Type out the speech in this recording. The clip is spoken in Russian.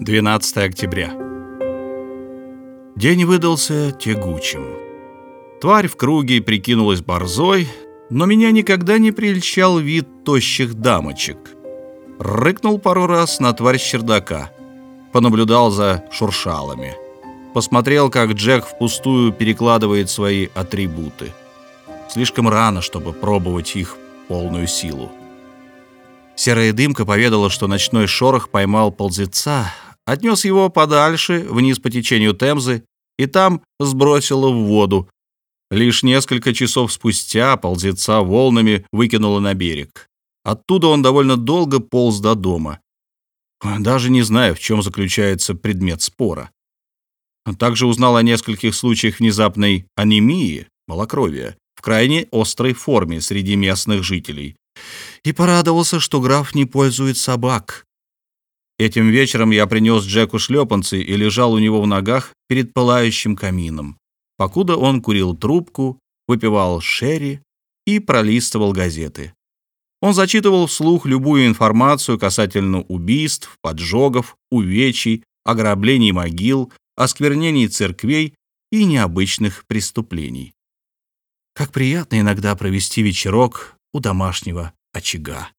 12 октября. День выдался тягучим. Тварь в круге прикинулась борзой, но меня никогда не прельщал вид тощих дамочек. Рыкнул пару раз на тварь чердака. Понаблюдал за шуршалами. Посмотрел, как Джек впустую перекладывает свои атрибуты. Слишком рано, чтобы пробовать их полную силу. Серая дымка поведала, что ночной шорох поймал ползеца, отнес его подальше, вниз по течению Темзы, и там сбросило в воду. Лишь несколько часов спустя ползеца волнами выкинуло на берег. Оттуда он довольно долго полз до дома. Даже не знаю, в чем заключается предмет спора. Также узнал о нескольких случаях внезапной анемии, малокровия, в крайне острой форме среди местных жителей. И порадовался, что граф не пользует собак. Этим вечером я принес Джеку шлепанцы и лежал у него в ногах перед пылающим камином, покуда он курил трубку, выпивал шерри и пролистывал газеты. Он зачитывал вслух любую информацию касательно убийств, поджогов, увечий, ограблений могил, осквернений церквей и необычных преступлений. Как приятно иногда провести вечерок у домашнего очага.